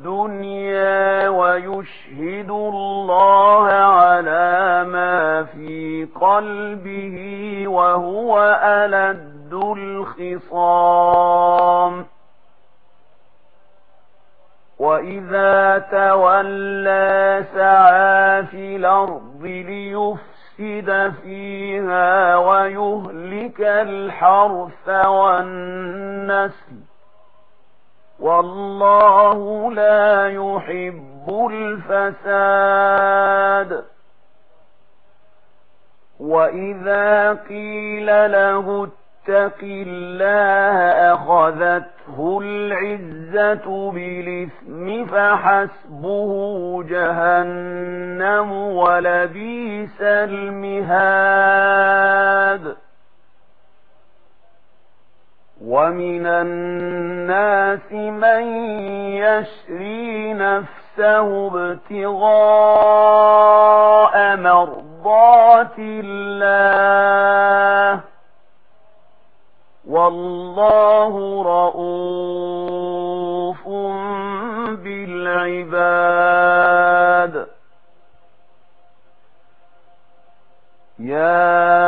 الدنيا ويشهد الله على ما في قلبه وهو ألد الخصام وإذا تولى سعى في الأرض ليفسد فيها ويهلك الحرث والنسل والله لا يحب الفساد. وإذا قيل له اتق الله أخذته العزة بالإثم فحسبه جهنم ولبيس المهاد. ومن الناس من يشري نفسه ابتغاء مرضات الله والله رؤوف بالعباد يا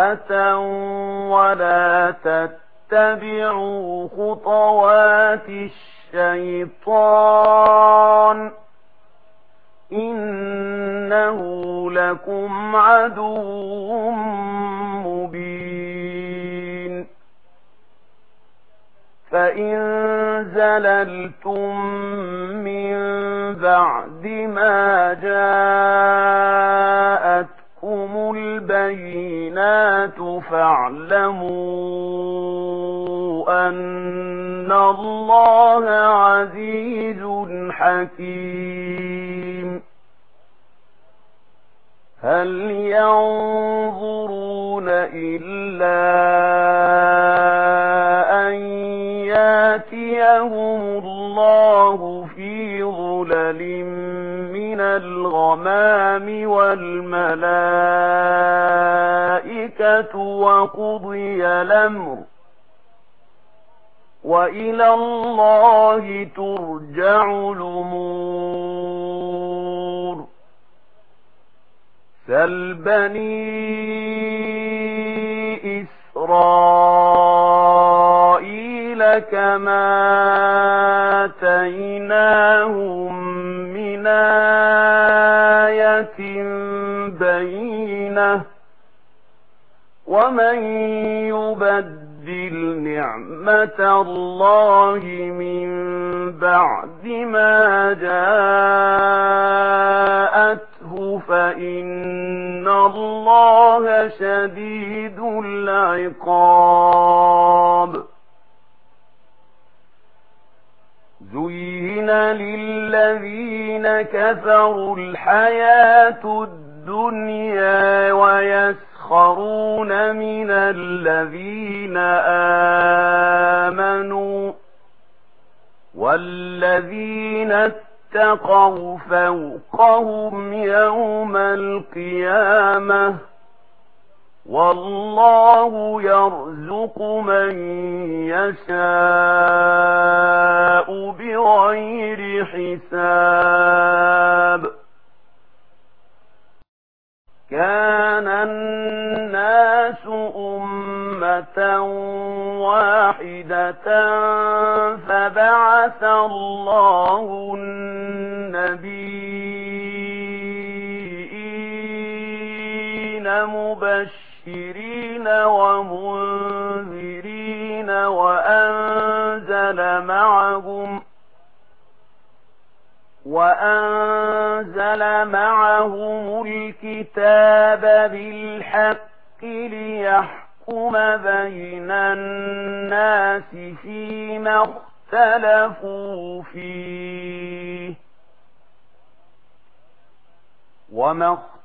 كافة ولا تتبعوا خطوات الشيطان إنه لكم عدو مبين فإن زللتم من بعد ما جاءت البينات فاعلموا أن الله عزيز حكيم. هل ينظرون إلا أن ياتيهم الله في ظلل الغمام والملائكة وقضي الأمر وإلى الله ترجع الأمور. سل بني إسرائيل كما آتيناهم من آخر بينة ومن يبدل نعمة الله من بعد ما جاءته فإن الله شديد العقاب زين للذين الذين كفروا الحياة الدنيا ويسخرون من الذين آمنوا والذين اتقوا فوقهم يوم القيامة والله يرزق من يشاء بغير حساب. كان الناس أمة واحدة فبعث الله النبي مبشر مبشرين ومنذرين وأنزل معهم وأنزل معهم الكتاب بالحق ليحكم بين الناس فيما اختلفوا فيه وما اختلفوا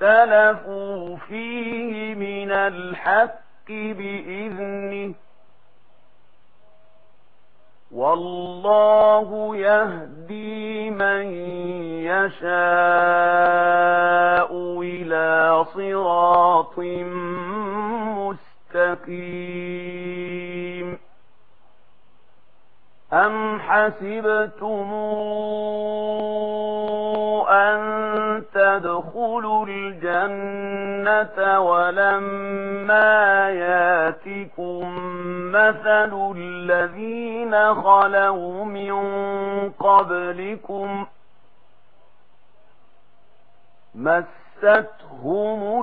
اختلفوا فيه من الحق بإذنه. والله يهدي من يشاء إلى صراط مستقيم. أم حسبتمون ادخلوا الجنة ولما ياتكم مثل الذين خلوا من قبلكم مستهم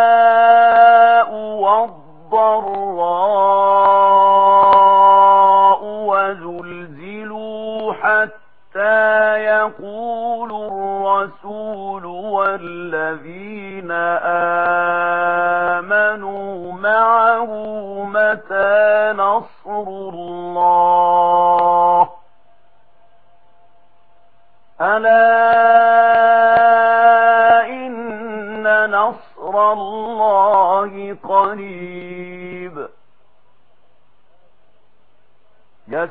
البأساء والضراء وزلزلوا حتى يقول الرسول والذين آمنوا معه متى نصر الله ألا إن نصر الله قريب يسر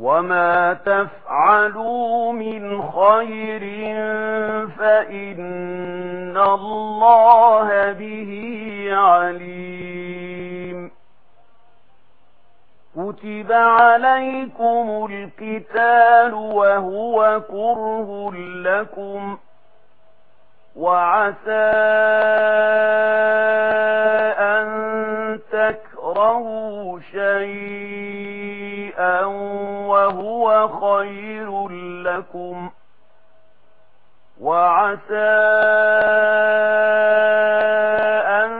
وما تفعلوا من خير فإن الله به عليم كتب عليكم القتال وهو كره لكم وعسى أن تكرهوا شيئا فهو خير لكم وعسى أن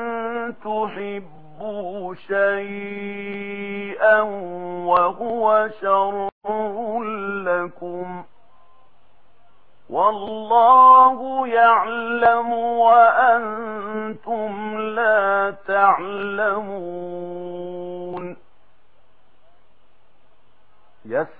تحبوا شيئا وهو شر لكم والله يعلم وأنتم لا تعلمون يس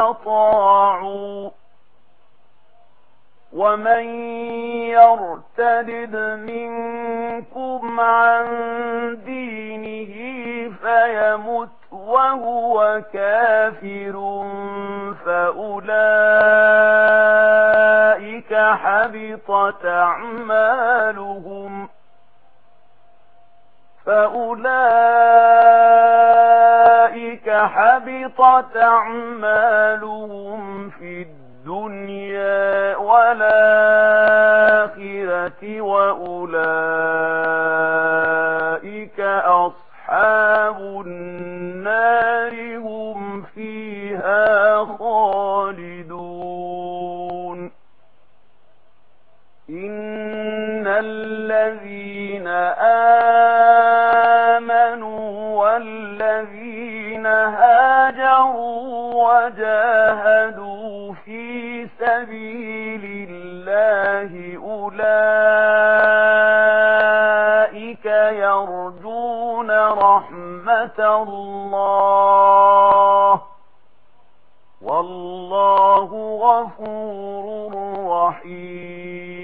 أطاعوا ومن يرتد منكم عن دينه فيمت وهو كافر فأولئك حبطت أعمالهم فأولئك أولئك حبطت أعمالهم في الدنيا والآخرة وأولئك أصحاب سبيل الله أولئك يرجون رحمة الله والله غفور رحيم